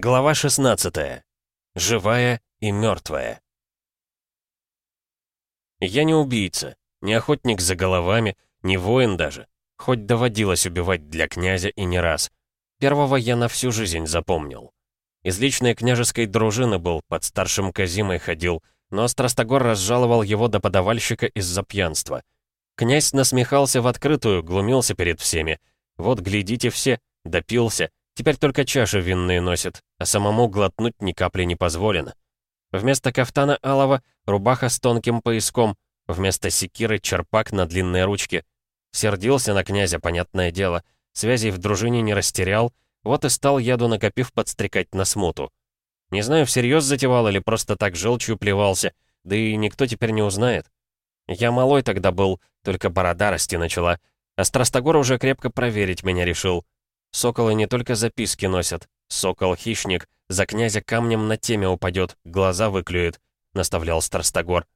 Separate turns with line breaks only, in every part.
Глава 16. Живая и мертвая. Я не убийца, не охотник за головами, не воин даже. Хоть доводилось убивать для князя и не раз. Первого я на всю жизнь запомнил. Из личной княжеской дружины был, под старшим Казимой ходил, но Страстогор разжаловал его до подавальщика из-за пьянства. Князь насмехался в открытую, глумился перед всеми. Вот, глядите все, допился, Теперь только чаши винные носит, а самому глотнуть ни капли не позволено. Вместо кафтана алого — рубаха с тонким пояском, вместо секиры — черпак на длинной ручке. Сердился на князя, понятное дело. Связей в дружине не растерял, вот и стал яду накопив подстрекать на смуту. Не знаю, всерьез затевал или просто так желчью плевался, да и никто теперь не узнает. Я малой тогда был, только борода расти начала, а Страстогор уже крепко проверить меня решил — Соколы не только записки носят. Сокол-хищник за князя камнем на теме упадет, глаза выклюет», — наставлял Старстогор.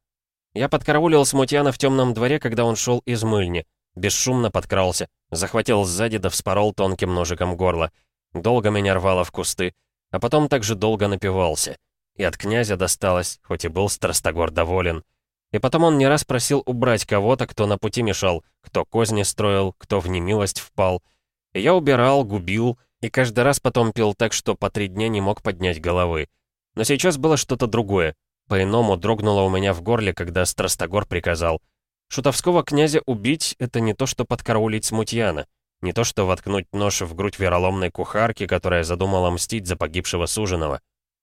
Я подкараулил Смутьяна в темном дворе, когда он шел из мыльни. Бесшумно подкрался, захватил сзади да вспорол тонким ножиком горло. Долго меня рвало в кусты, а потом также долго напивался. И от князя досталось, хоть и был Страстогор доволен. И потом он не раз просил убрать кого-то, кто на пути мешал, кто козни строил, кто в немилость впал — я убирал, губил, и каждый раз потом пил так, что по три дня не мог поднять головы. Но сейчас было что-то другое. По-иному дрогнуло у меня в горле, когда Страстогор приказал. Шутовского князя убить — это не то, что подкараулить смутьяна. Не то, что воткнуть нож в грудь вероломной кухарки, которая задумала мстить за погибшего суженого.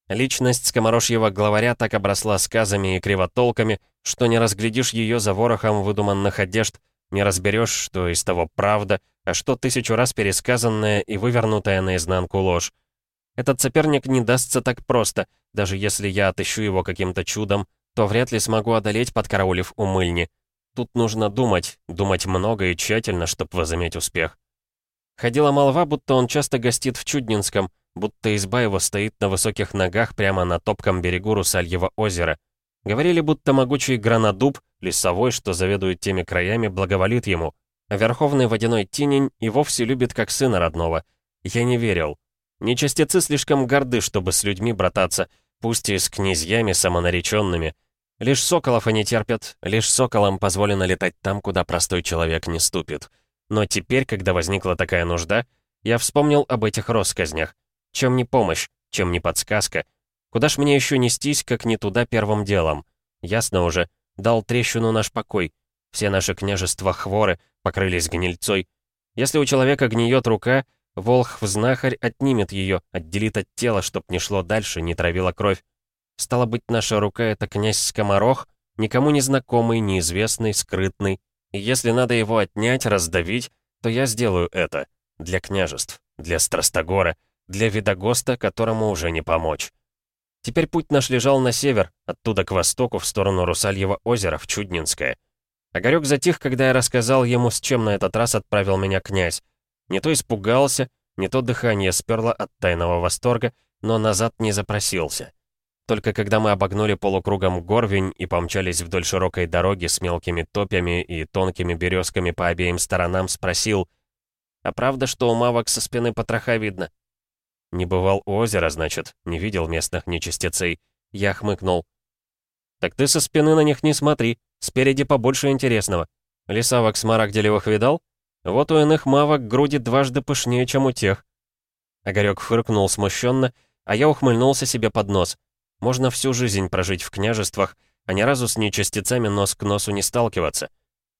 Личность скоморожьего главаря так обросла сказами и кривотолками, что не разглядишь ее за ворохом выдуманных одежд, не разберешь, что из того правда, а что тысячу раз пересказанная и вывернутая наизнанку ложь. Этот соперник не дастся так просто, даже если я отыщу его каким-то чудом, то вряд ли смогу одолеть, подкараулив у мыльни. Тут нужно думать, думать много и тщательно, чтобы возыметь успех. Ходила молва, будто он часто гостит в Чуднинском, будто изба его стоит на высоких ногах прямо на топком берегу Русальего озера. Говорили, будто могучий гранадуб, лесовой, что заведует теми краями, благоволит ему, а верховный водяной тинень и вовсе любит как сына родного. Я не верил. Нечастецы слишком горды, чтобы с людьми брататься, пусть и с князьями самонареченными. Лишь соколов они терпят, лишь соколам позволено летать там, куда простой человек не ступит. Но теперь, когда возникла такая нужда, я вспомнил об этих россказнях. Чем не помощь, чем не подсказка. Куда ж мне еще нестись, как не туда первым делом? Ясно уже, дал трещину наш покой. Все наши княжества хворы, покрылись гнильцой. Если у человека гниет рука, волхв-знахарь отнимет ее, отделит от тела, чтоб не шло дальше, не травила кровь. Стало быть, наша рука — это князь Скоморох, никому не знакомый, неизвестный, скрытный. И если надо его отнять, раздавить, то я сделаю это. Для княжеств, для Страстогора, для Видогоста, которому уже не помочь. Теперь путь наш лежал на север, оттуда к востоку, в сторону Русальего озера, в Чуднинское. Огарёк затих, когда я рассказал ему, с чем на этот раз отправил меня князь. Не то испугался, не то дыхание сперло от тайного восторга, но назад не запросился. Только когда мы обогнули полукругом горвень и помчались вдоль широкой дороги с мелкими топями и тонкими березками по обеим сторонам, спросил, «А правда, что у мавок со спины потроха видно?» Не бывал у озера, значит, не видел местных нечистецей. Я хмыкнул. «Так ты со спины на них не смотри», Спереди побольше интересного. Лесавок смарагделевых видал? Вот у иных мавок груди дважды пышнее, чем у тех. Огарёк фыркнул смущенно, а я ухмыльнулся себе под нос. Можно всю жизнь прожить в княжествах, а ни разу с нечастицами нос к носу не сталкиваться.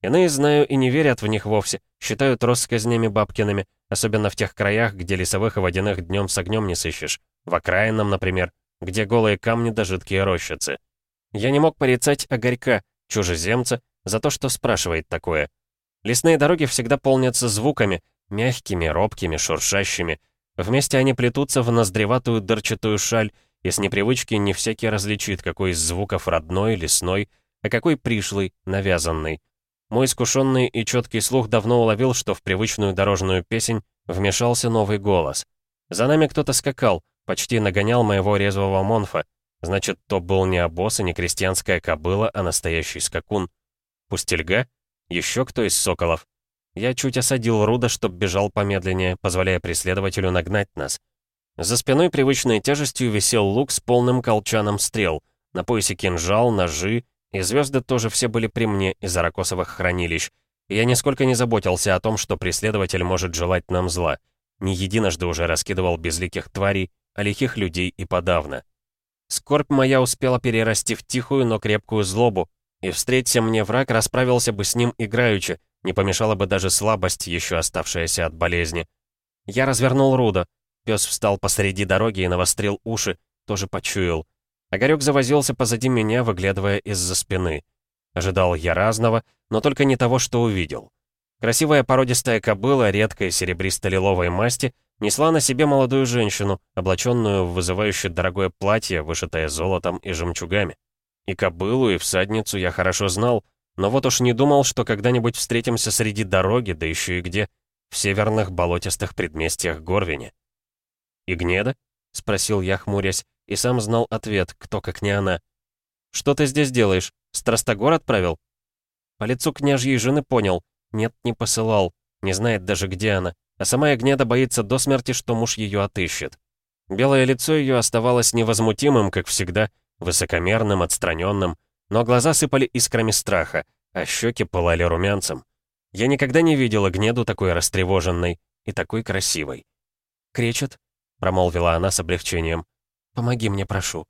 Иные знаю и не верят в них вовсе, считают россказнями бабкиными, особенно в тех краях, где лесовых и водяных днем с огнем не сыщешь. В окраинном, например, где голые камни да жидкие рощицы. Я не мог порицать Огарька, чужеземца, за то, что спрашивает такое. Лесные дороги всегда полнятся звуками, мягкими, робкими, шуршащими. Вместе они плетутся в ноздреватую дырчатую шаль, и с непривычки не всякий различит, какой из звуков родной, лесной, а какой пришлый, навязанный. Мой искушенный и четкий слух давно уловил, что в привычную дорожную песень вмешался новый голос. За нами кто-то скакал, почти нагонял моего резвого Монфа, Значит, то был не обоз и не крестьянская кобыла, а настоящий скакун. Пустельга? Еще кто из соколов? Я чуть осадил Руда, чтоб бежал помедленнее, позволяя преследователю нагнать нас. За спиной привычной тяжестью висел лук с полным колчаном стрел, на поясе кинжал, ножи, и звезды тоже все были при мне из аракосовых хранилищ. И я нисколько не заботился о том, что преследователь может желать нам зла. Не единожды уже раскидывал безликих тварей, а лихих людей и подавно. Скорбь моя успела перерасти в тихую, но крепкую злобу, и встреться мне враг, расправился бы с ним играючи, не помешала бы даже слабость, еще оставшаяся от болезни. Я развернул Руда. Пес встал посреди дороги и навострил уши, тоже почуял. Огарёк завозился позади меня, выглядывая из-за спины. Ожидал я разного, но только не того, что увидел. Красивая породистая кобыла редкой серебристо-лиловой масти несла на себе молодую женщину, облаченную в вызывающее дорогое платье, вышитое золотом и жемчугами. И кобылу, и всадницу я хорошо знал, но вот уж не думал, что когда-нибудь встретимся среди дороги, да еще и где, в северных болотистых предместьях Горвине. «И Гнеда?» — спросил я, хмурясь, и сам знал ответ, кто как не она. «Что ты здесь делаешь? Страстогор отправил?» По лицу княжьей жены понял. Нет, не посылал. Не знает даже, где она. А сама Ягнеда боится до смерти, что муж ее отыщет. Белое лицо ее оставалось невозмутимым, как всегда, высокомерным, отстраненным, но глаза сыпали искрами страха, а щеки пылали румянцем. Я никогда не видела Гнеду такой растревоженной и такой красивой. «Кречет?» — промолвила она с облегчением. «Помоги мне, прошу».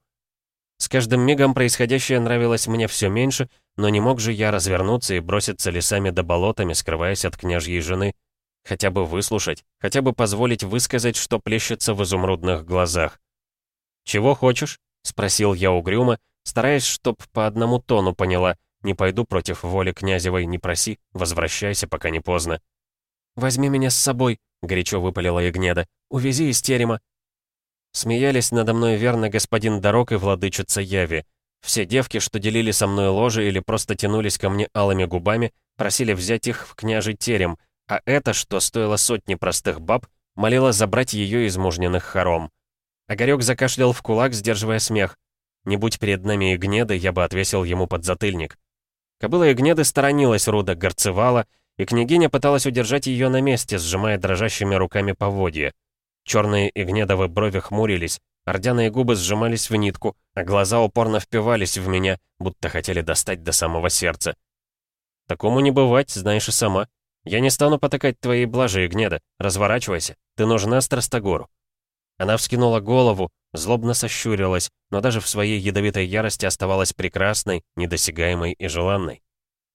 С каждым мигом происходящее нравилось мне все меньше, но не мог же я развернуться и броситься лесами да болотами, скрываясь от княжьей жены. Хотя бы выслушать, хотя бы позволить высказать, что плещется в изумрудных глазах. «Чего хочешь?» — спросил я угрюмо, стараясь, чтоб по одному тону поняла. Не пойду против воли князевой, не проси, возвращайся, пока не поздно. «Возьми меня с собой», — горячо выпалила Ягнеда. «Увези из терема». Смеялись надо мной верно господин Дорог и владычица Яви. Все девки, что делили со мной ложе или просто тянулись ко мне алыми губами, просили взять их в княжий терем, а это, что стоило сотни простых баб, молила забрать ее из мужниных хором. Огарёк закашлял в кулак, сдерживая смех. Не будь перед нами Игнеда, я бы отвесил ему подзатыльник. Кобыла Игнеды сторонилась Руда, горцевала, и княгиня пыталась удержать ее на месте, сжимая дрожащими руками поводья. Черные Игнедовы брови хмурились, ордяные губы сжимались в нитку, а глаза упорно впивались в меня, будто хотели достать до самого сердца. «Такому не бывать, знаешь и сама. Я не стану потакать твоей блажи, Игнеда. Разворачивайся, ты нужна Страстогору». Она вскинула голову, злобно сощурилась, но даже в своей ядовитой ярости оставалась прекрасной, недосягаемой и желанной.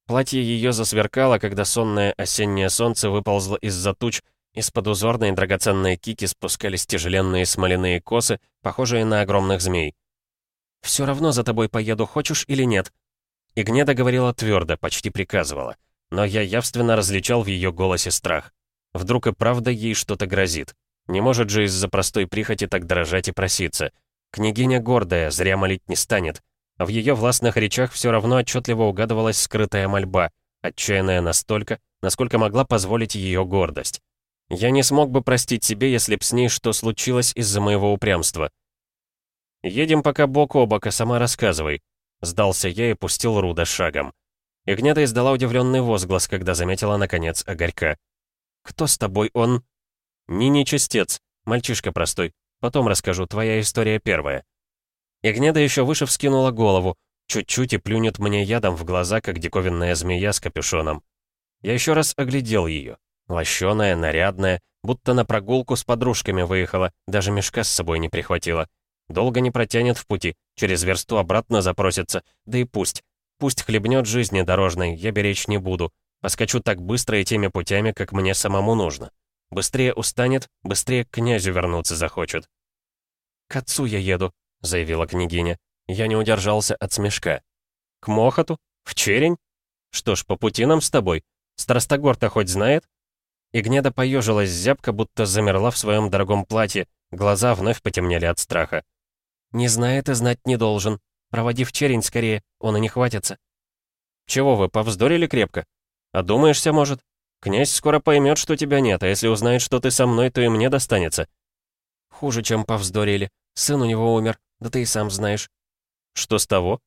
Платье ее засверкало, когда сонное осеннее солнце выползло из-за туч, из-под узорной драгоценной кики спускались тяжеленные смоляные косы, похожие на огромных змей. «Все равно за тобой поеду, хочешь или нет?» Игнеда говорила твердо, почти приказывала. Но я явственно различал в ее голосе страх. Вдруг и правда ей что-то грозит. Не может же из-за простой прихоти так дрожать и проситься. Княгиня гордая, зря молить не станет. В ее властных речах все равно отчетливо угадывалась скрытая мольба, отчаянная настолько, насколько могла позволить ее гордость. Я не смог бы простить себе, если б с ней что случилось из-за моего упрямства. «Едем пока бок о бок, а сама рассказывай», — сдался я и пустил Руда шагом. Игнята издала удивленный возглас, когда заметила, наконец, огорька. «Кто с тобой он?» «Не нечистец, мальчишка простой. Потом расскажу, твоя история первая». Ягнеда еще выше вскинула голову, чуть-чуть и плюнет мне ядом в глаза, как диковинная змея с капюшоном. Я еще раз оглядел ее. Лощеная, нарядная, будто на прогулку с подружками выехала, даже мешка с собой не прихватила. Долго не протянет в пути, через версту обратно запросится, да и пусть. Пусть хлебнет жизни дорожной, я беречь не буду. Поскочу так быстро и теми путями, как мне самому нужно. Быстрее устанет, быстрее к князю вернуться захочет. «К отцу я еду», — заявила княгиня. Я не удержался от смешка. «К Мохоту? В черень? Что ж, по пути нам с тобой. Страстогор-то хоть знает?» Игнеда поежилась зябко, будто замерла в своем дорогом платье. Глаза вновь потемнели от страха. «Не знает и знать не должен. Проводи в черень скорее, он и не хватится». «Чего вы, повздорили крепко? Одумаешься, может?» Князь скоро поймет, что тебя нет, а если узнает, что ты со мной, то и мне достанется. Хуже, чем повздорили. Сын у него умер, да ты и сам знаешь. Что с того?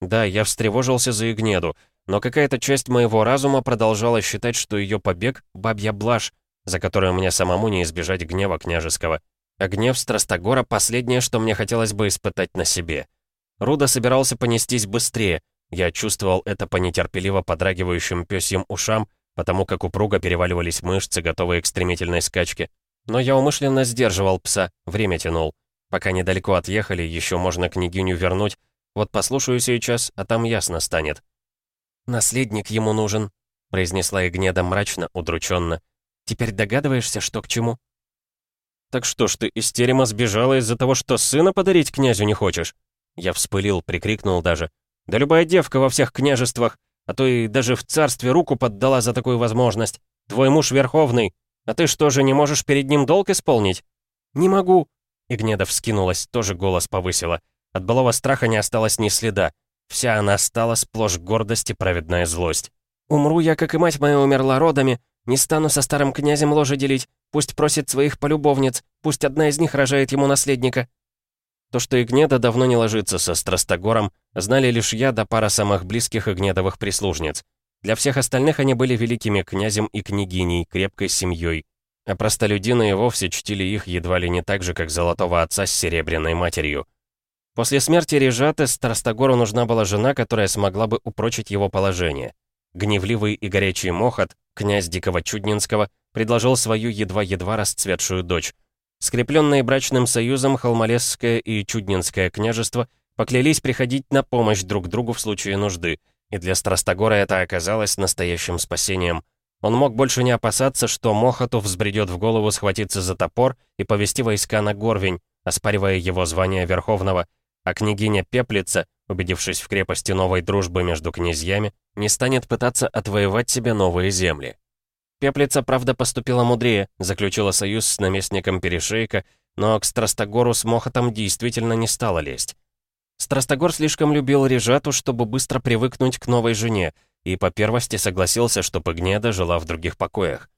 Да, я встревожился за Игнеду, но какая-то часть моего разума продолжала считать, что ее побег — бабья блажь, за которую мне самому не избежать гнева княжеского. А гнев Страстогора — последнее, что мне хотелось бы испытать на себе. Руда собирался понестись быстрее. Я чувствовал это по нетерпеливо подрагивающим пёсьим ушам, потому как упруго переваливались мышцы, готовые к стремительной скачке. Но я умышленно сдерживал пса, время тянул. Пока недалеко отъехали, еще можно княгиню вернуть. Вот послушаю сейчас, а там ясно станет. «Наследник ему нужен», — произнесла Игнеда мрачно, удрученно. «Теперь догадываешься, что к чему?» «Так что ж ты из терема сбежала из-за того, что сына подарить князю не хочешь?» Я вспылил, прикрикнул даже. «Да любая девка во всех княжествах, а то и даже в царстве руку поддала за такую возможность. Твой муж верховный, а ты что же, не можешь перед ним долг исполнить?» «Не могу!» Игнеда вскинулась, тоже голос повысила. От былого страха не осталось ни следа. Вся она стала сплошь гордость и праведная злость. «Умру я, как и мать моя умерла родами, не стану со старым князем ложе делить. Пусть просит своих полюбовниц, пусть одна из них рожает ему наследника». То, что Игнеда давно не ложится со Страстогором, знали лишь я да пара самых близких Игнедовых прислужниц. Для всех остальных они были великими князем и княгиней, крепкой семьей. А простолюдины и вовсе чтили их едва ли не так же, как золотого отца с серебряной матерью. После смерти Режаты Страстогору нужна была жена, которая смогла бы упрочить его положение. Гневливый и горячий Мохот, князь Дикого Чуднинского, предложил свою едва-едва расцветшую дочь. Скрепленные брачным союзом Холмолесское и Чуднинское княжество поклялись приходить на помощь друг другу в случае нужды, и для Страстогора это оказалось настоящим спасением. Он мог больше не опасаться, что Мохоту взбредет в голову схватиться за топор и повести войска на Горвень, оспаривая его звание Верховного, а княгиня Пеплица, убедившись в крепости новой дружбы между князьями, не станет пытаться отвоевать себе новые земли. Пеплица, правда, поступила мудрее, заключила союз с наместником Перешейка, но к Страстогору с Мохотом действительно не стала лезть. Страстогор слишком любил Режату, чтобы быстро привыкнуть к новой жене, и по первости согласился, чтобы Гнеда жила в других покоях.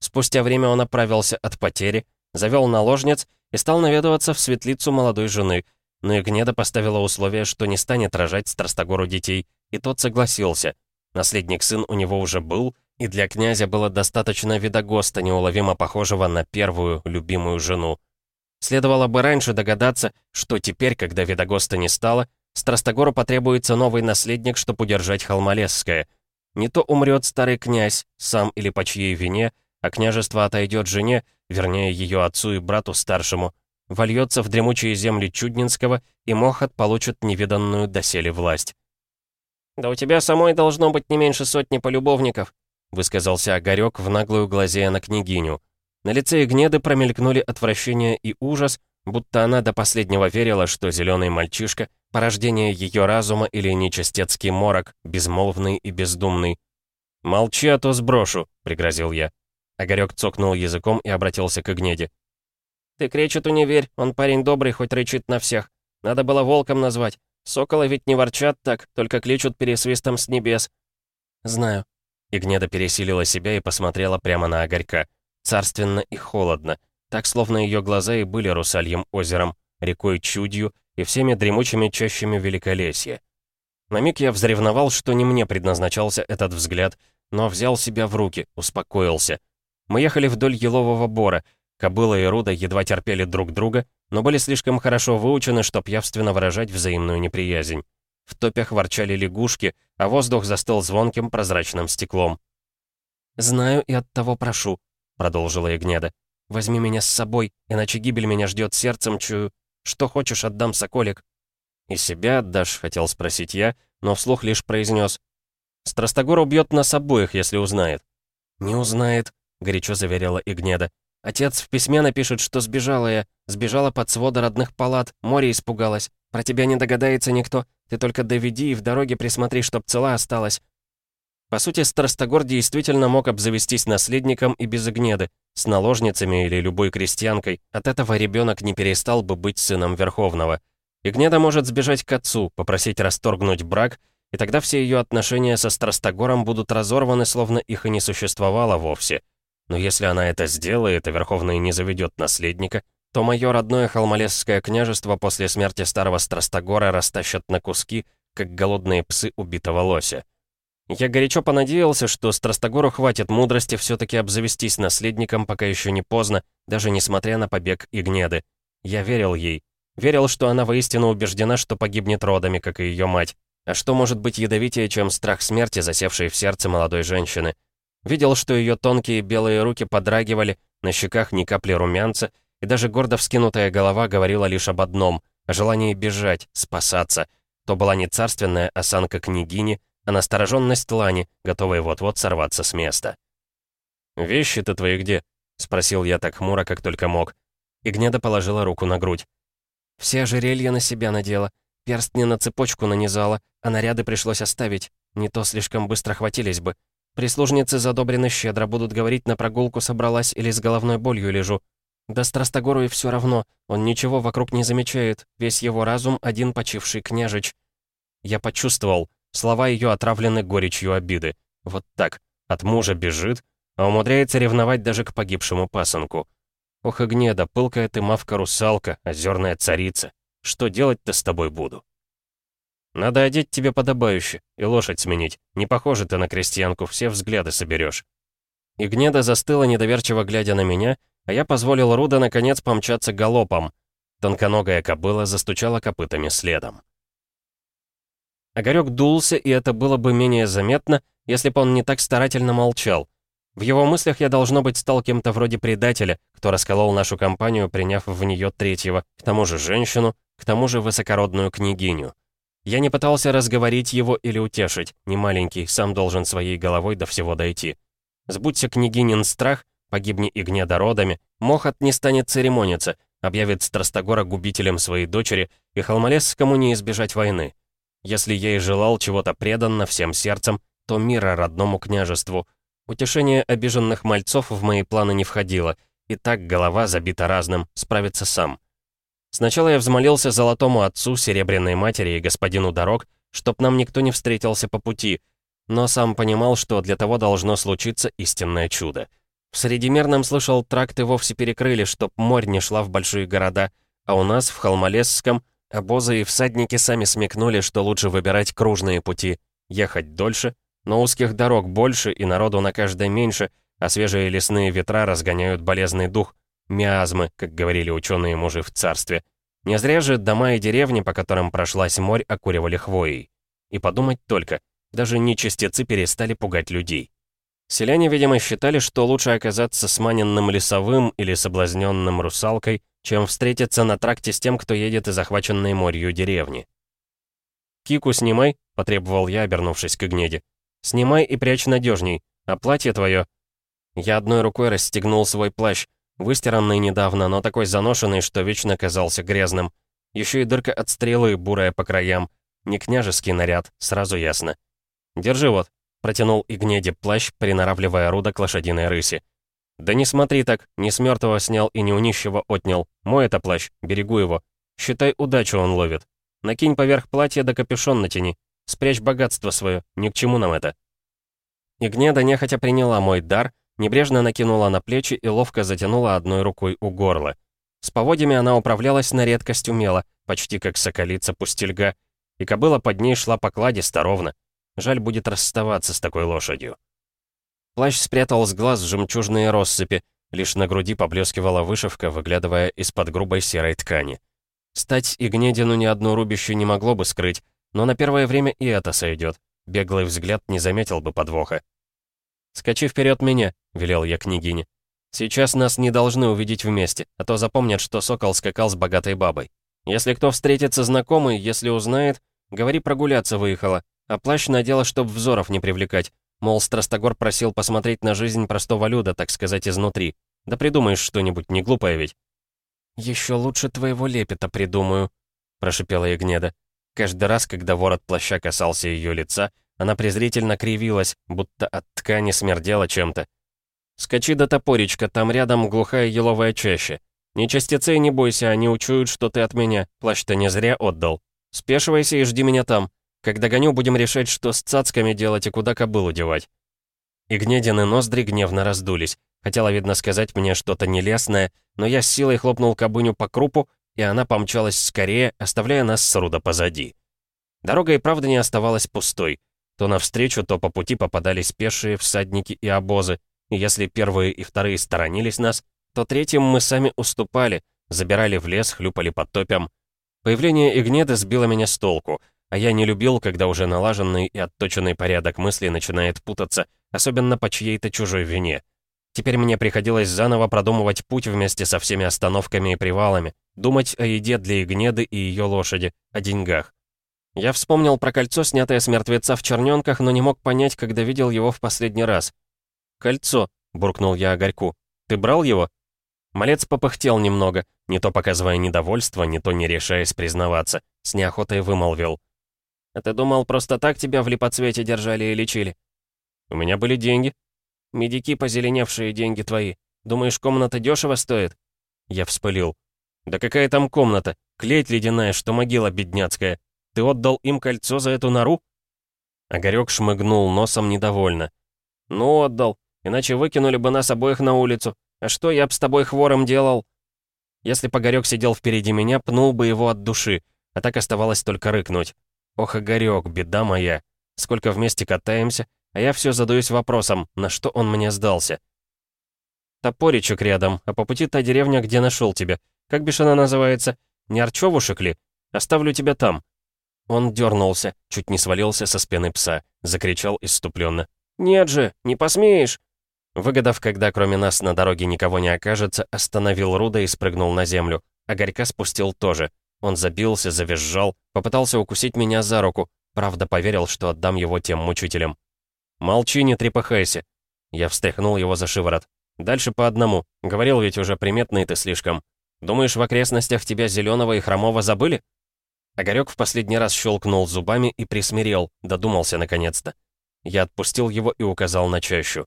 Спустя время он оправился от потери, завел наложниц и стал наведываться в светлицу молодой жены, но Игнеда поставила условие, что не станет рожать Страстогору детей, и тот согласился. Наследник сын у него уже был, и для князя было достаточно видогоста, неуловимо похожего на первую любимую жену. Следовало бы раньше догадаться, что теперь, когда видогоста не стало, Страстогору потребуется новый наследник, чтобы удержать Холмолесское. Не то умрет старый князь, сам или по чьей вине, а княжество отойдет жене, вернее ее отцу и брату старшему, вольется в дремучие земли Чуднинского, и Мохот получит невиданную доселе власть. «Да у тебя самой должно быть не меньше сотни полюбовников», высказался Огарёк в наглую глазея на княгиню. На лице Игнеды промелькнули отвращение и ужас, будто она до последнего верила, что зеленый мальчишка — порождение ее разума или нечистецкий морок, безмолвный и бездумный. «Молчи, а то сброшу», — пригрозил я. Огарёк цокнул языком и обратился к Игнеде. «Ты кречету не верь, он парень добрый, хоть рычит на всех. Надо было волком назвать. Соколы ведь не ворчат так, только кличут пересвистом с небес». «Знаю». Игнеда пересилила себя и посмотрела прямо на Огарька. Царственно и холодно. Так, словно ее глаза и были русальем озером, рекой Чудью и всеми дремучими чащами великолесья. На миг я взревновал, что не мне предназначался этот взгляд, но взял себя в руки, успокоился. Мы ехали вдоль елового бора, Кобыла и Руда едва терпели друг друга, но были слишком хорошо выучены, чтоб явственно выражать взаимную неприязнь. В топях ворчали лягушки, а воздух застыл звонким прозрачным стеклом. «Знаю и от того прошу», — продолжила Ягнеда. «Возьми меня с собой, иначе гибель меня ждет сердцем, чую. Что хочешь, отдам, соколик». «И себя отдашь?» — хотел спросить я, но вслух лишь произнес. «Страстогор убьет нас обоих, если узнает». «Не узнает», — горячо заверила Игнеда. Отец в письме напишет, что сбежала я. Сбежала под своды родных палат, море испугалась. Про тебя не догадается никто. Ты только доведи и в дороге присмотри, чтоб цела осталась. По сути, Старостогор действительно мог обзавестись наследником и без гнеды, с наложницами или любой крестьянкой. От этого ребенок не перестал бы быть сыном Верховного. Игнеда может сбежать к отцу, попросить расторгнуть брак, и тогда все ее отношения со Страстогором будут разорваны, словно их и не существовало вовсе. Но если она это сделает, и Верховный не заведет наследника, то мое родное Холмолесское княжество после смерти старого Страстогора растащат на куски, как голодные псы убитого лося. Я горячо понадеялся, что Страстогору хватит мудрости все таки обзавестись наследником, пока еще не поздно, даже несмотря на побег Игнеды. Я верил ей. Верил, что она воистину убеждена, что погибнет родами, как и ее мать. А что может быть ядовитее, чем страх смерти, засевший в сердце молодой женщины? Видел, что ее тонкие белые руки подрагивали, на щеках ни капли румянца, и даже гордо вскинутая голова говорила лишь об одном — о желании бежать, спасаться. То была не царственная осанка княгини, а настороженность Лани, готовой вот-вот сорваться с места. «Вещи-то твои где?» — спросил я так хмуро, как только мог. Игнеда положила руку на грудь. «Все ожерелья на себя надела, перстни на цепочку нанизала, а наряды пришлось оставить. Не то слишком быстро хватились бы. Прислужницы задобрены щедро, будут говорить, на прогулку собралась или с головной болью лежу. Да Страстогору и все равно, он ничего вокруг не замечает, весь его разум — один почивший княжич. Я почувствовал, слова ее отравлены горечью обиды. Вот так, от мужа бежит, а умудряется ревновать даже к погибшему пасынку. Ох и гнеда, пылкая ты мавка-русалка, озерная царица. Что делать-то с тобой буду? Надо одеть тебе подобающе и лошадь сменить. Не похоже ты на крестьянку, все взгляды соберешь. И гнеда застыла, недоверчиво глядя на меня, а я позволил Руда наконец помчаться галопом. Тонконогая кобыла застучала копытами следом. Огарёк дулся, и это было бы менее заметно, если бы он не так старательно молчал. В его мыслях я, должно быть, стал кем-то вроде предателя, кто расколол нашу компанию, приняв в нее третьего, к тому же женщину, к тому же высокородную княгиню. Я не пытался разговорить его или утешить, не маленький, сам должен своей головой до всего дойти. Сбудься княгинин страх, погибни и гнеда родами, Мохот не станет церемониться, объявит Страстогора губителем своей дочери, и Холмолесскому не избежать войны. Если я и желал чего-то преданно всем сердцем, то мира родному княжеству. Утешение обиженных мальцов в мои планы не входило, и так голова забита разным, справиться сам. Сначала я взмолился золотому отцу, серебряной матери и господину дорог, чтоб нам никто не встретился по пути, но сам понимал, что для того должно случиться истинное чудо. В Средимерном слышал, тракты вовсе перекрыли, чтоб морь не шла в большие города, а у нас, в Холмолесском, обозы и всадники сами смекнули, что лучше выбирать кружные пути, ехать дольше, но узких дорог больше и народу на каждой меньше, а свежие лесные ветра разгоняют болезный дух, миазмы, как говорили ученые-мужи в царстве. Не зря же дома и деревни, по которым прошлась морь, окуривали хвоей. И подумать только, даже нечистецы перестали пугать людей. Селяне, видимо, считали, что лучше оказаться сманенным лесовым или соблазненным русалкой, чем встретиться на тракте с тем, кто едет из захваченной морью деревни. «Кику снимай», — потребовал я, обернувшись к Гнеде. «Снимай и прячь надежней, а платье твое...» Я одной рукой расстегнул свой плащ, Выстиранный недавно, но такой заношенный, что вечно казался грязным. Еще и дырка от стрелы, бурая по краям. Не княжеский наряд, сразу ясно. «Держи вот», — протянул Игнеди плащ, приноравливая орудо к лошадиной рыси. «Да не смотри так, не с мертвого снял и не у нищего отнял. Мой это плащ, берегу его. Считай, удачу он ловит. Накинь поверх платья да капюшон натяни. Спрячь богатство свое, ни к чему нам это». Игнеда нехотя приняла мой дар, Небрежно накинула на плечи и ловко затянула одной рукой у горла. С поводьями она управлялась на редкость умело, почти как соколица-пустельга, и кобыла под ней шла покладисто ровно. Жаль будет расставаться с такой лошадью. Плащ спрятал с глаз жемчужные россыпи, лишь на груди поблескивала вышивка, выглядывая из-под грубой серой ткани. Стать и гнедину ни одно рубище не могло бы скрыть, но на первое время и это сойдет. Беглый взгляд не заметил бы подвоха. «Скачи вперед меня», — велел я княгине. «Сейчас нас не должны увидеть вместе, а то запомнят, что сокол скакал с богатой бабой. Если кто встретится знакомый, если узнает, говори, прогуляться выехала, а плащ надела, чтоб взоров не привлекать. Мол, Страстогор просил посмотреть на жизнь простого люда, так сказать, изнутри. Да придумаешь что-нибудь, не глупое ведь». «Еще лучше твоего лепета придумаю», — прошипела Ягнеда. Каждый раз, когда ворот плаща касался ее лица, она презрительно кривилась, будто от ткани смердела чем-то. «Скачи до топоричка, там рядом глухая еловая чаща. Нечастецы не бойся, они учуют, что ты от меня. Плащ-то не зря отдал. Спешивайся и жди меня там. Когда гоню, будем решать, что с цацками делать и куда кобылу девать». И ноздри гневно раздулись. Хотела, видно, сказать мне что-то нелестное, но я с силой хлопнул кобыню по крупу, и она помчалась скорее, оставляя нас с Руда позади. Дорога и правда не оставалась пустой. То навстречу, то по пути попадались пешие, всадники и обозы, и если первые и вторые сторонились нас, то третьим мы сами уступали, забирали в лес, хлюпали по топям. Появление Игнеды сбило меня с толку, а я не любил, когда уже налаженный и отточенный порядок мыслей начинает путаться, особенно по чьей-то чужой вине. Теперь мне приходилось заново продумывать путь вместе со всеми остановками и привалами, думать о еде для Игнеды и ее лошади, о деньгах. Я вспомнил про кольцо, снятое с мертвеца в черненках, но не мог понять, когда видел его в последний раз. «Кольцо», — буркнул я Огарьку. «Ты брал его?» Малец попыхтел немного, не то показывая недовольство, не то не решаясь признаваться. С неохотой вымолвил. «А ты думал, просто так тебя в липоцвете держали и лечили?» «У меня были деньги». «Медики, позеленевшие деньги твои. Думаешь, комната дешево стоит?» Я вспылил. «Да какая там комната? Клеть ледяная, что могила бедняцкая. Ты отдал им кольцо за эту нору?» Огарёк шмыгнул носом недовольно. «Ну, отдал. Иначе выкинули бы нас обоих на улицу. А что я б с тобой хвором делал?» Если Погорёк сидел впереди меня, пнул бы его от души, а так оставалось только рыкнуть. «Ох, Огарёк, беда моя. Сколько вместе катаемся, а я все задаюсь вопросом, на что он мне сдался?» «Топоричек рядом, а по пути та деревня, где нашел тебя. Как бишь она называется? Не Арчевушек ли? Оставлю тебя там». Он дернулся, чуть не свалился со спины пса, закричал иступленно. «Нет же, не посмеешь!» Выгодав, когда кроме нас на дороге никого не окажется, остановил Руда и спрыгнул на землю. А Горька спустил тоже. Он забился, завизжал, попытался укусить меня за руку. Правда, поверил, что отдам его тем мучителям. «Молчи, не трепыхайся!» Я встряхнул его за шиворот. «Дальше по одному. Говорил ведь уже приметный ты слишком. Думаешь, в окрестностях тебя зеленого и хромого забыли?» Огарёк в последний раз щелкнул зубами и присмирел, додумался наконец-то. Я отпустил его и указал на чащу.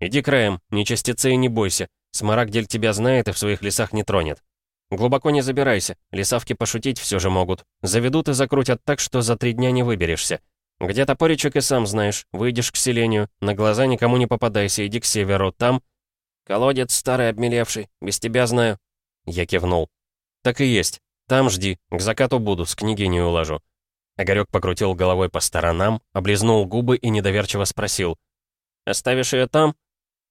«Иди краем, нечастицы и не бойся. Смарагдель тебя знает и в своих лесах не тронет. Глубоко не забирайся, лесавки пошутить все же могут. Заведут и закрутят так, что за три дня не выберешься. Где топоричек и сам знаешь, выйдешь к селению, на глаза никому не попадайся, иди к северу, там...» «Колодец старый обмелевший, без тебя знаю». Я кивнул. «Так и есть. Там жди, к закату буду, с княгиней уложу». Огарёк покрутил головой по сторонам, облизнул губы и недоверчиво спросил. «Оставишь ее там?»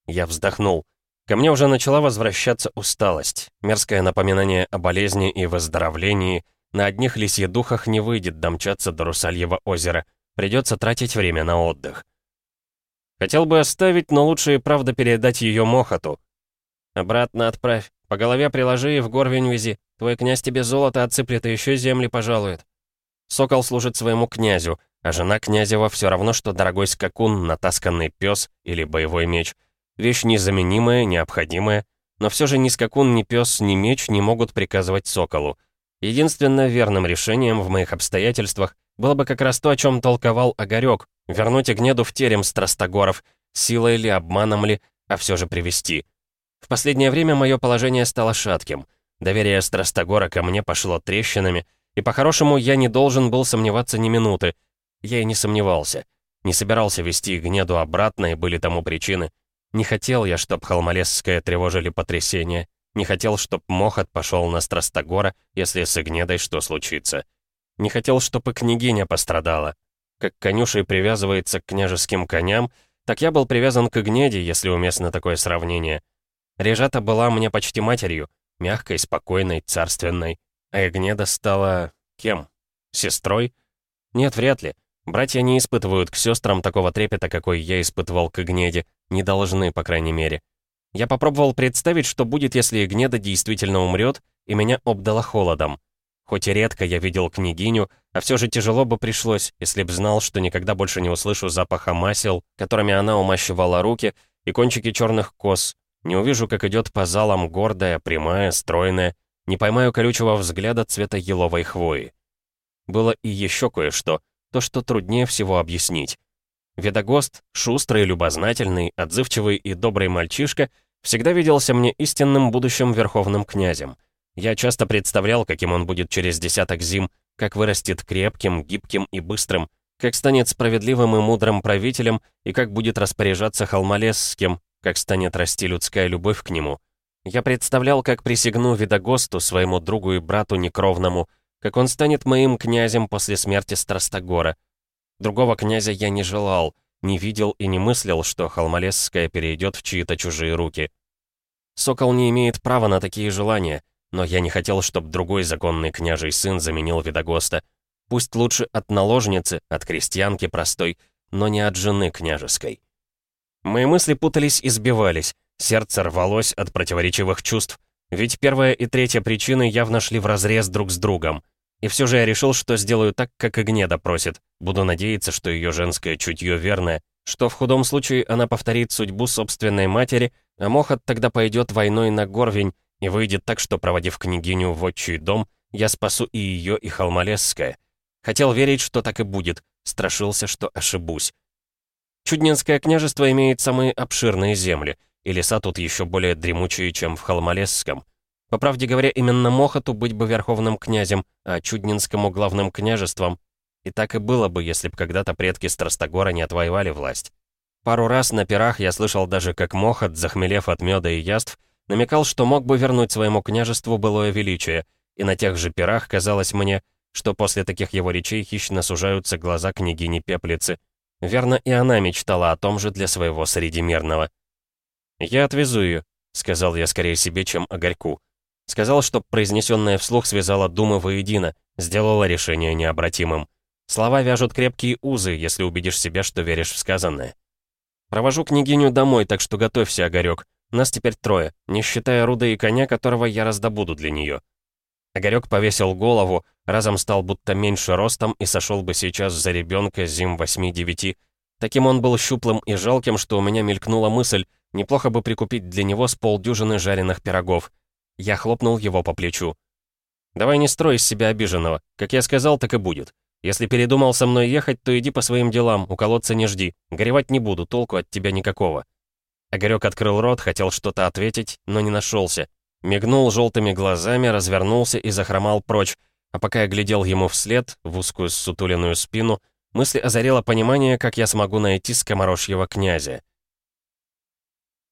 Я вздохнул. Ко мне уже начала возвращаться усталость. Мерзкое напоминание о болезни и выздоровлении. На одних лисьедухах не выйдет домчаться до Русальева озера. Придется тратить время на отдых. Хотел бы оставить, но лучше и правда передать ее Мохоту. Обратно отправь. По голове приложи и в горвень вези. Твой князь тебе золото отсыплет и еще земли пожалует. Сокол служит своему князю, а жена Князева все равно, что дорогой скакун, натасканный пес или боевой меч — Вещь незаменимая, необходимая, но все же ни скакун, ни пес, ни меч не могут приказывать соколу. Единственно верным решением в моих обстоятельствах было бы как раз то, о чем толковал Огарек, вернуть Игнеду в терем Страстогоров, силой ли, обманом ли, а все же привести. В последнее время мое положение стало шатким. Доверие Страстогора ко мне пошло трещинами, и по-хорошему я не должен был сомневаться ни минуты. Я и не сомневался. Не собирался вести Игнеду обратно, и были тому причины. Не хотел я, чтоб Холмолесское тревожили потрясения. Не хотел, чтоб Мохот пошел на Страстогора, если с Игнедой что случится. Не хотел, чтоб и княгиня пострадала. Как конюшей привязывается к княжеским коням, так я был привязан к Игнеде, если уместно такое сравнение. Режата была мне почти матерью, мягкой, спокойной, царственной. А Игнеда стала... кем? Сестрой? Нет, вряд ли. Братья не испытывают к сестрам такого трепета, какой я испытывал к Игнеде. Не должны, по крайней мере. Я попробовал представить, что будет, если Игнеда действительно умрет, и меня обдало холодом. Хоть и редко я видел княгиню, а все же тяжело бы пришлось, если б знал, что никогда больше не услышу запаха масел, которыми она умащивала руки, и кончики черных кос. Не увижу, как идет по залам гордая, прямая, стройная, не поймаю колючего взгляда цвета еловой хвои. Было и еще кое-что — то, что труднее всего объяснить. Ведогост, шустрый, любознательный, отзывчивый и добрый мальчишка, всегда виделся мне истинным будущим верховным князем. Я часто представлял, каким он будет через десяток зим, как вырастет крепким, гибким и быстрым, как станет справедливым и мудрым правителем и как будет распоряжаться Холмолесским, как станет расти людская любовь к нему. Я представлял, как присягну Видогосту, своему другу и брату некровному, как он станет моим князем после смерти Страстогора. Другого князя я не желал, не видел и не мыслил, что Холмолесская перейдет в чьи-то чужие руки. Сокол не имеет права на такие желания, но я не хотел, чтобы другой законный княжий сын заменил Видогоста. Пусть лучше от наложницы, от крестьянки простой, но не от жены княжеской. Мои мысли путались и сбивались, сердце рвалось от противоречивых чувств, ведь первая и третья причины явно шли вразрез друг с другом. И все же я решил, что сделаю так, как Игнеда просит. Буду надеяться, что ее женское чутье верное, что в худом случае она повторит судьбу собственной матери, а Мохот тогда пойдет войной на Горвень, и выйдет так, что, проводив княгиню в отчий дом, я спасу и ее, и Холмолесское. Хотел верить, что так и будет, страшился, что ошибусь. Чуднинское княжество имеет самые обширные земли, и леса тут еще более дремучие, чем в Холмолесском. По правде говоря, именно Мохоту быть бы верховным князем, а Чуднинскому главным княжеством. И так и было бы, если бы когда-то предки Страстогора не отвоевали власть. Пару раз на пирах я слышал даже, как Мохот, захмелев от меда и яств, намекал, что мог бы вернуть своему княжеству былое величие, и на тех же пирах казалось мне, что после таких его речей хищно сужаются глаза княгини Пеплицы. Верно, и она мечтала о том же для своего Средимерного. «Я отвезу ее», — сказал я скорее себе, чем Огорьку. Сказал, что произнесенное вслух связала думы воедино, сделала решение необратимым. Слова вяжут крепкие узы, если убедишь себя, что веришь в сказанное. Провожу княгиню домой, так что готовься, Огарёк. Нас теперь трое, не считая Руда и коня, которого я раздобуду для нее. Огарёк повесил голову, разом стал будто меньше ростом и сошел бы сейчас за ребенка зим восьми-девяти. Таким он был щуплым и жалким, что у меня мелькнула мысль, неплохо бы прикупить для него с полдюжины жареных пирогов. Я хлопнул его по плечу. «Давай не строй из себя обиженного. Как я сказал, так и будет. Если передумал со мной ехать, то иди по своим делам, у колодца не жди. Горевать не буду, толку от тебя никакого». Огарёк открыл рот, хотел что-то ответить, но не нашелся. Мигнул желтыми глазами, развернулся и захромал прочь, а пока я глядел ему вслед, в узкую сутуленную спину, мысли озарило понимание, как я смогу найти скоморожьего князя.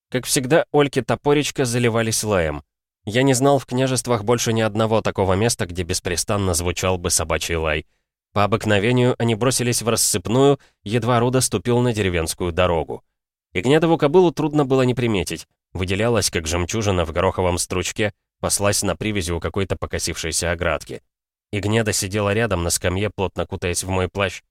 Как всегда, Ольки Топоречка заливались лаем. Я не знал в княжествах больше ни одного такого места, где беспрестанно звучал бы собачий лай. По обыкновению они бросились в рассыпную, едва Руда ступил на деревенскую дорогу. И гнедову кобылу трудно было не приметить. Выделялась, как жемчужина в гороховом стручке, послась на привязи у какой-то покосившейся оградки. И гнеда сидела рядом на скамье, плотно кутаясь в мой плащ.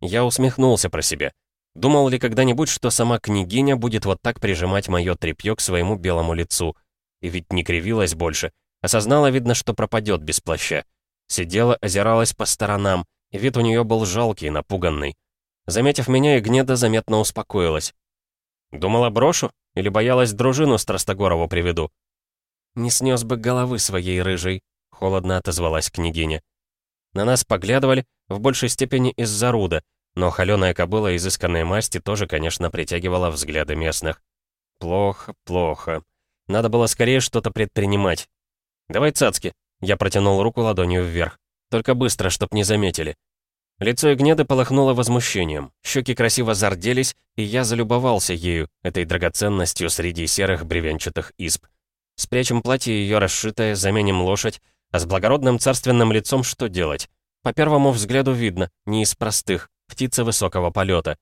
Я усмехнулся про себя. Думал ли когда-нибудь, что сама княгиня будет вот так прижимать мое тряпье к своему белому лицу? И ведь не кривилась больше. Осознала, видно, что пропадет без плаща. Сидела, озиралась по сторонам, и вид у нее был жалкий, напуганный. Заметив меня, Игнеда заметно успокоилась. «Думала, брошу? Или боялась дружину Страстогорову приведу?» «Не снес бы головы своей рыжей», — холодно отозвалась княгиня. На нас поглядывали, в большей степени из-за руда, но холёная кобыла изысканной масти тоже, конечно, притягивала взгляды местных. Плохо, плохо. Надо было скорее что-то предпринимать. «Давай цацки». Я протянул руку ладонью вверх. «Только быстро, чтоб не заметили». Лицо Игнеды полыхнуло возмущением. Щеки красиво зарделись, и я залюбовался ею, этой драгоценностью среди серых бревенчатых изб. Спрячем платье ее расшитое, заменим лошадь, а с благородным царственным лицом что делать? По первому взгляду видно, не из простых, птица высокого полета.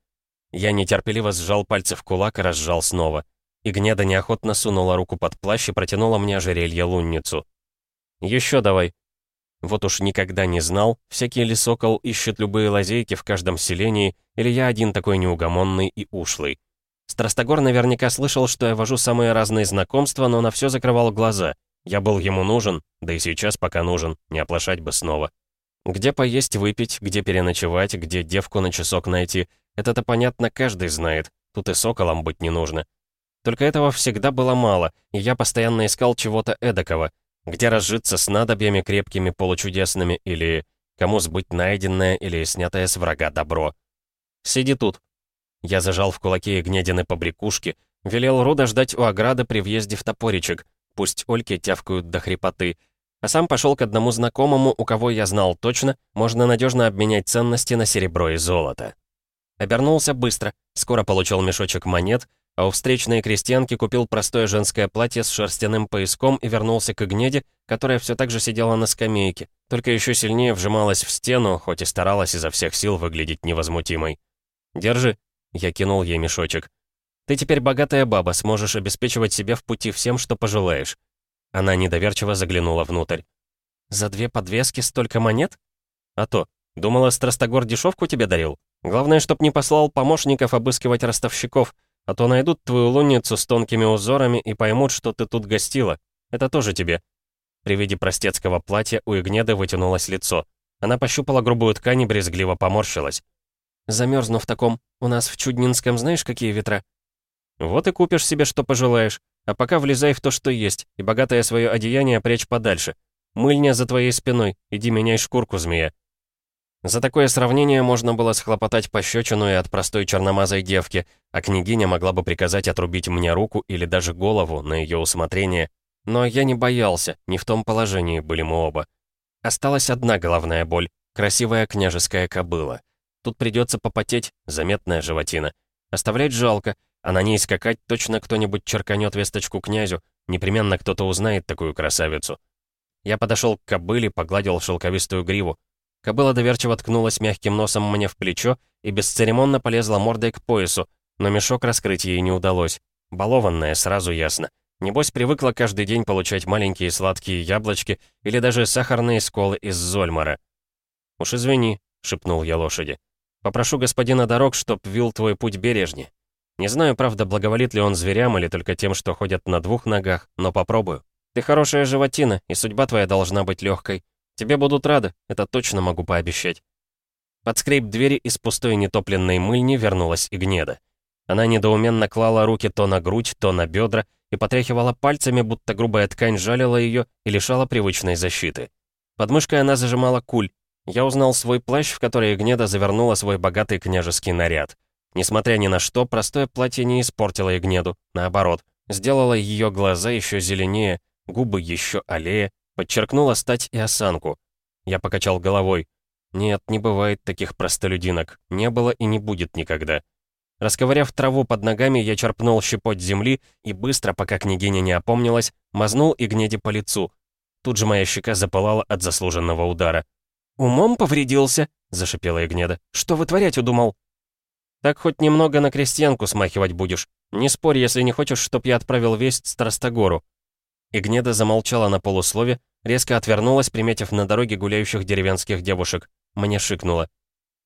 Я нетерпеливо сжал пальцы в кулак и разжал снова. И Гнеда неохотно сунула руку под плащ и протянула мне ожерелье лунницу. «Еще давай». Вот уж никогда не знал, всякий лесокол ищет любые лазейки в каждом селении, или я один такой неугомонный и ушлый. Страстогор наверняка слышал, что я вожу самые разные знакомства, но на все закрывал глаза. Я был ему нужен, да и сейчас пока нужен, не оплошать бы снова. Где поесть, выпить, где переночевать, где девку на часок найти, это-то понятно каждый знает, тут и соколом быть не нужно. Только этого всегда было мало, и я постоянно искал чего-то эдакого, где разжиться с надобьями крепкими получудесными или кому сбыть найденное или снятое с врага добро. «Сиди тут». Я зажал в кулаке гнедины побрякушки, велел Руда ждать у ограды при въезде в топоричек, пусть ольки тявкают до хрипоты, а сам пошел к одному знакомому, у кого я знал точно, можно надежно обменять ценности на серебро и золото. Обернулся быстро, скоро получил мешочек монет, а у встречной крестьянки купил простое женское платье с шерстяным пояском и вернулся к Игнеде, которая все так же сидела на скамейке, только еще сильнее вжималась в стену, хоть и старалась изо всех сил выглядеть невозмутимой. «Держи», — я кинул ей мешочек. «Ты теперь богатая баба, сможешь обеспечивать себя в пути всем, что пожелаешь». Она недоверчиво заглянула внутрь. «За две подвески столько монет?» «А то. Думала, Страстогор дешевку тебе дарил? Главное, чтоб не послал помощников обыскивать ростовщиков, а то найдут твою лунницу с тонкими узорами и поймут, что ты тут гостила. Это тоже тебе». При виде простецкого платья у Игнеды вытянулось лицо. Она пощупала грубую ткань и брезгливо поморщилась. «Замерзну в таком. У нас в Чуднинском знаешь, какие ветра?» «Вот и купишь себе, что пожелаешь. А пока влезай в то, что есть, и богатое свое одеяние прячь подальше. Мыльня за твоей спиной, иди меняй шкурку, змея». За такое сравнение можно было схлопотать пощечину и от простой черномазой девки, а княгиня могла бы приказать отрубить мне руку или даже голову на ее усмотрение. Но я не боялся, не в том положении были мы оба. Осталась одна головная боль — красивая княжеская кобыла. Тут придется попотеть, заметная животина. Оставлять жалко, а на ней скакать точно кто-нибудь черканет весточку князю, непременно кто-то узнает такую красавицу. Я подошел к кобыле, погладил шелковистую гриву. Кобыла доверчиво ткнулась мягким носом мне в плечо и бесцеремонно полезла мордой к поясу, но мешок раскрыть ей не удалось. Балованная, сразу ясно. Небось, привыкла каждый день получать маленькие сладкие яблочки или даже сахарные сколы из Зольмара. «Уж извини», — шепнул я лошади. «Попрошу господина дорог, чтоб вил твой путь бережнее. Не знаю, правда, благоволит ли он зверям или только тем, что ходят на двух ногах, но попробую. Ты хорошая животина, и судьба твоя должна быть легкой. Тебе будут рады, это точно могу пообещать». Под скрип двери из пустой нетопленной мыльни вернулась Игнеда. Она недоуменно клала руки то на грудь, то на бедра и потряхивала пальцами, будто грубая ткань жалила ее и лишала привычной защиты. Под мышкой она зажимала куль. Я узнал свой плащ, в который Игнеда завернула свой богатый княжеский наряд. Несмотря ни на что, простое платье не испортило Игнеду, наоборот, сделало ее глаза еще зеленее, губы еще аллее, подчеркнуло стать и осанку. Я покачал головой. Нет, не бывает таких простолюдинок, не было и не будет никогда. Расковыряв траву под ногами, я черпнул щепоть земли и быстро, пока княгиня не опомнилась, мазнул Игнеде по лицу. Тут же моя щека запылала от заслуженного удара. «Умом повредился?» — зашипела Игнеда. «Что вытворять удумал?» «Так хоть немного на крестьянку смахивать будешь. Не спорь, если не хочешь, чтоб я отправил весть Страстогору». Игнеда замолчала на полуслове, резко отвернулась, приметив на дороге гуляющих деревенских девушек. Мне шикнула.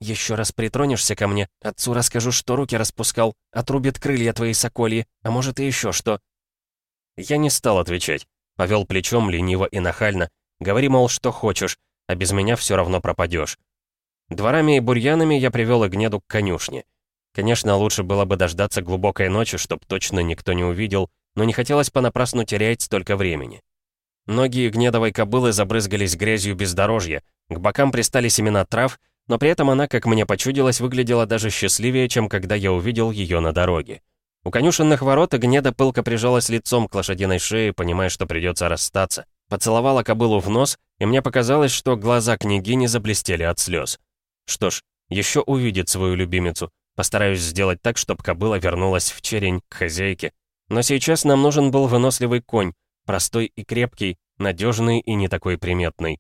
«Еще раз притронешься ко мне, отцу расскажу, что руки распускал, отрубит крылья твои сокольи, а может и еще что». Я не стал отвечать. Повел плечом лениво и нахально. Говори, мол, что хочешь, а без меня все равно пропадешь. Дворами и бурьянами я привел Игнеду к конюшне. Конечно, лучше было бы дождаться глубокой ночи, чтоб точно никто не увидел, но не хотелось понапрасну терять столько времени. Ноги Игнедовой кобылы забрызгались грязью бездорожья, к бокам пристали семена трав, но при этом она, как мне почудилось, выглядела даже счастливее, чем когда я увидел ее на дороге. У конюшенных ворот Игнеда пылко прижалась лицом к лошадиной шее, понимая, что придется расстаться. Поцеловала кобылу в нос, и мне показалось, что глаза княгини заблестели от слез. Что ж, еще увидит свою любимицу. Постараюсь сделать так, чтобы кобыла вернулась в черень к хозяйке. Но сейчас нам нужен был выносливый конь, простой и крепкий, надежный и не такой приметный.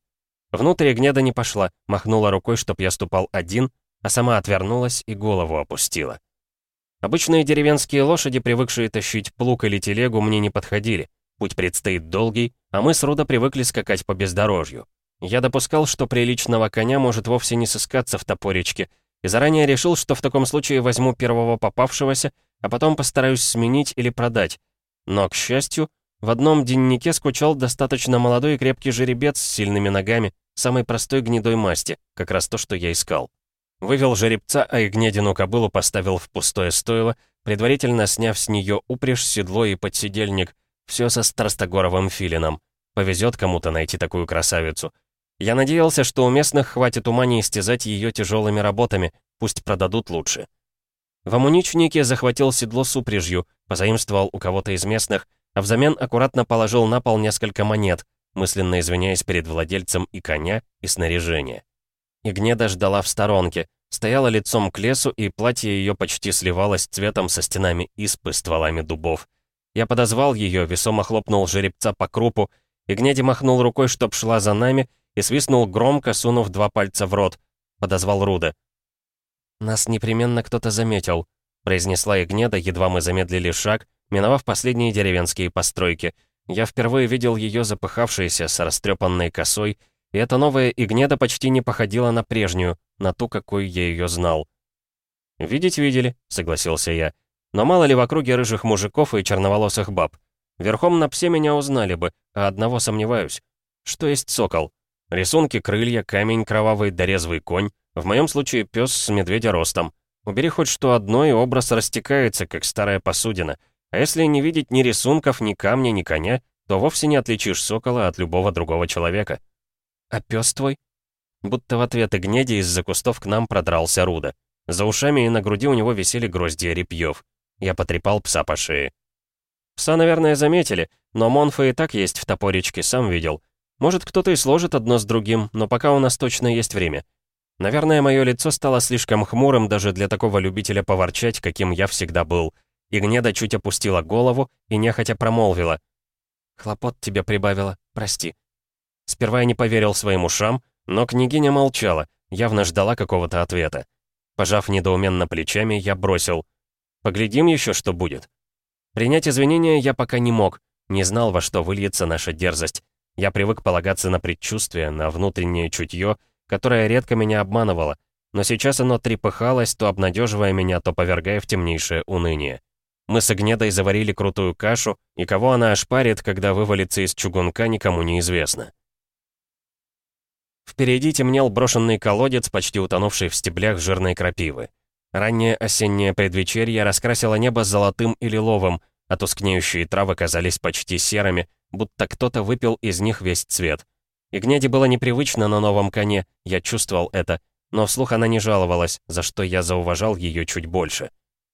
Внутрь гнеда не пошла, махнула рукой, чтоб я ступал один, а сама отвернулась и голову опустила. Обычные деревенские лошади, привыкшие тащить плуг или телегу, мне не подходили. Путь предстоит долгий, а мы с Руда привыкли скакать по бездорожью. Я допускал, что приличного коня может вовсе не сыскаться в топоречке, и заранее решил, что в таком случае возьму первого попавшегося, а потом постараюсь сменить или продать. Но, к счастью, в одном деннике скучал достаточно молодой и крепкий жеребец с сильными ногами, самой простой гнедой масти, как раз то, что я искал. Вывел жеребца, а и гнедину кобылу поставил в пустое стойло, предварительно сняв с нее упряжь, седло и подсидельник, все со Страстогоровым филином. Повезет кому-то найти такую красавицу. Я надеялся, что у местных хватит ума не истязать ее тяжелыми работами, пусть продадут лучше. В амуничнике захватил седло с упряжью, позаимствовал у кого-то из местных, а взамен аккуратно положил на пол несколько монет, мысленно извиняясь перед владельцем и коня, и снаряжения. Игнеда ждала в сторонке, стояла лицом к лесу, и платье ее почти сливалось цветом со стенами испы стволами дубов. Я подозвал ее, весомо хлопнул жеребца по крупу, Игнеди махнул рукой, чтоб шла за нами, и свистнул громко, сунув два пальца в рот. Подозвал Руда. «Нас непременно кто-то заметил», — произнесла Игнеда, едва мы замедлили шаг, миновав последние деревенские постройки. Я впервые видел ее запыхавшейся, с растрепанной косой, и эта новая Игнеда почти не походила на прежнюю, на ту, какой я ее знал. «Видеть видели», — согласился я. «Но мало ли в округе рыжих мужиков и черноволосых баб. Верхом на псе меня узнали бы, а одного сомневаюсь. Что есть сокол? Рисунки, крылья, камень, кровавый, дорезвый конь. В моем случае пес с медведя ростом. Убери хоть что одно, и образ растекается, как старая посудина. А если не видеть ни рисунков, ни камня, ни коня, то вовсе не отличишь сокола от любого другого человека. А пес твой? Будто в ответ Игнеди из-за кустов к нам продрался Руда. За ушами и на груди у него висели гроздья репьев. Я потрепал пса по шее. Пса, наверное, заметили, но Монфа и так есть в топоричке, сам видел. Может, кто-то и сложит одно с другим, но пока у нас точно есть время. Наверное, мое лицо стало слишком хмурым даже для такого любителя поворчать, каким я всегда был. Игнеда чуть опустила голову и нехотя промолвила. «Хлопот тебе прибавила, прости». Сперва я не поверил своим ушам, но княгиня молчала, явно ждала какого-то ответа. Пожав недоуменно плечами, я бросил. «Поглядим еще, что будет». Принять извинения я пока не мог, не знал, во что выльется наша дерзость. Я привык полагаться на предчувствие, на внутреннее чутье, которое редко меня обманывало, но сейчас оно трепыхалось, то обнадеживая меня, то повергая в темнейшее уныние. Мы с Огнедой заварили крутую кашу, и кого она ошпарит, когда вывалится из чугунка, никому не известно. Впереди темнел брошенный колодец, почти утонувший в стеблях жирной крапивы. Раннее осеннее предвечерье раскрасило небо золотым и лиловым, а тускнеющие травы казались почти серыми, будто кто-то выпил из них весь цвет. Игняде было непривычно на новом коне, я чувствовал это, но вслух она не жаловалась, за что я зауважал ее чуть больше.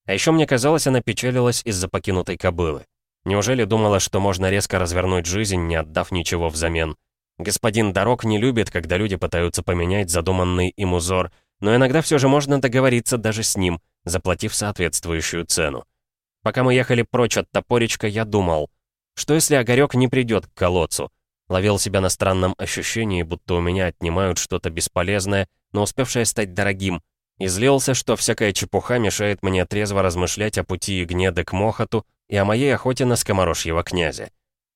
А еще мне казалось, она печалилась из-за покинутой кобылы. Неужели думала, что можно резко развернуть жизнь, не отдав ничего взамен? Господин Дорог не любит, когда люди пытаются поменять задуманный им узор, но иногда все же можно договориться даже с ним, заплатив соответствующую цену. Пока мы ехали прочь от топоричка, я думал, что если Огарёк не придет к колодцу? Ловил себя на странном ощущении, будто у меня отнимают что-то бесполезное, но успевшее стать дорогим, и злился, что всякая чепуха мешает мне трезво размышлять о пути Гнеды к Мохоту и о моей охоте на скоморожьего князя.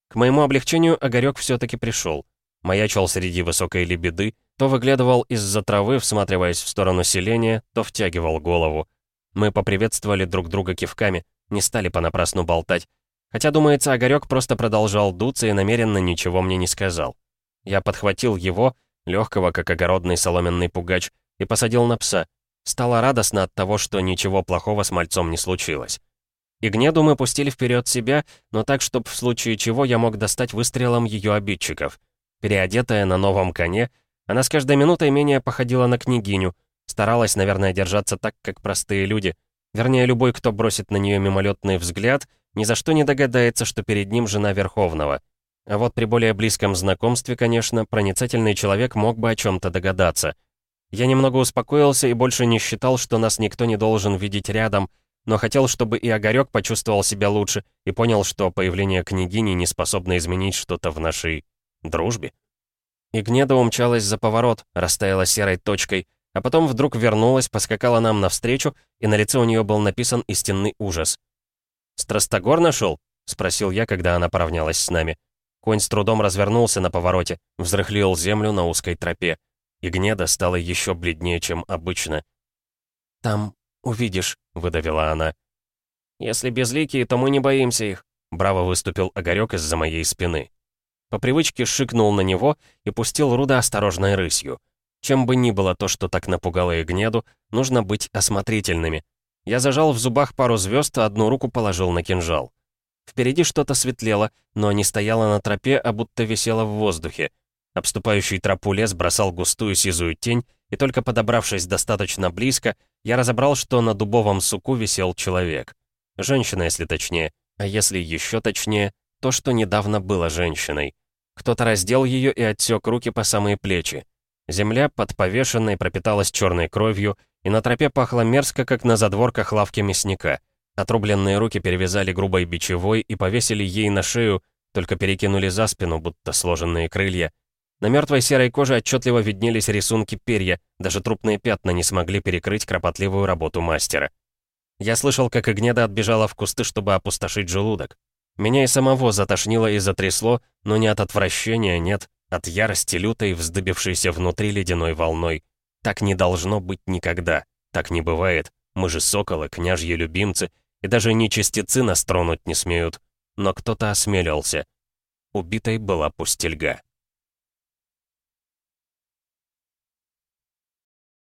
К моему облегчению Огарёк все таки пришел. Маячил среди высокой лебеды, то выглядывал из-за травы, всматриваясь в сторону селения, то втягивал голову. Мы поприветствовали друг друга кивками, не стали понапрасну болтать. Хотя, думается, Огарёк просто продолжал дуться и намеренно ничего мне не сказал. Я подхватил его, легкого, как огородный соломенный пугач, и посадил на пса. Стало радостно от того, что ничего плохого с мальцом не случилось. И гнеду мы пустили вперед себя, но так, чтобы в случае чего я мог достать выстрелом ее обидчиков. Переодетая на новом коне, она с каждой минутой менее походила на княгиню, старалась, наверное, держаться так, как простые люди. Вернее, любой, кто бросит на нее мимолетный взгляд, ни за что не догадается, что перед ним жена Верховного. А вот при более близком знакомстве, конечно, проницательный человек мог бы о чем-то догадаться. Я немного успокоился и больше не считал, что нас никто не должен видеть рядом, но хотел, чтобы и Огарёк почувствовал себя лучше и понял, что появление княгини не способно изменить что-то в нашей дружбе. И Гнеда умчалась за поворот, растаяла серой точкой, а потом вдруг вернулась, поскакала нам навстречу, и на лице у нее был написан истинный ужас. «Страстогор нашел?» — спросил я, когда она поравнялась с нами. Конь с трудом развернулся на повороте, взрыхлил землю на узкой тропе. И Гнеда стала еще бледнее, чем обычно. «Там увидишь», — выдавила она. «Если безликие, то мы не боимся их», — браво выступил Огарёк из-за моей спины. По привычке шикнул на него и пустил Руда осторожной рысью. Чем бы ни было то, что так напугало Игнеду, нужно быть осмотрительными. Я зажал в зубах пару звезд, а одну руку положил на кинжал. Впереди что-то светлело, но не стояло на тропе, а будто висело в воздухе. Обступающий тропу лес бросал густую сизую тень, и только подобравшись достаточно близко, я разобрал, что на дубовом суку висел человек. Женщина, если точнее. А если еще точнее, то, что недавно было женщиной. Кто-то раздел ее и отсек руки по самые плечи. Земля под повешенной пропиталась черной кровью, и на тропе пахло мерзко, как на задворках лавки мясника. Отрубленные руки перевязали грубой бичевой и повесили ей на шею, только перекинули за спину, будто сложенные крылья. На мертвой серой коже отчетливо виднелись рисунки перья, даже трупные пятна не смогли перекрыть кропотливую работу мастера. Я слышал, как Игнеда отбежала в кусты, чтобы опустошить желудок. Меня и самого затошнило и затрясло, но не от отвращения, нет, от ярости лютой, вздыбившейся внутри ледяной волной. Так не должно быть никогда. Так не бывает. Мы же соколы, княжьи любимцы, и даже нечистецы нас тронуть не смеют. Но кто-то осмелился. Убитой была пустельга.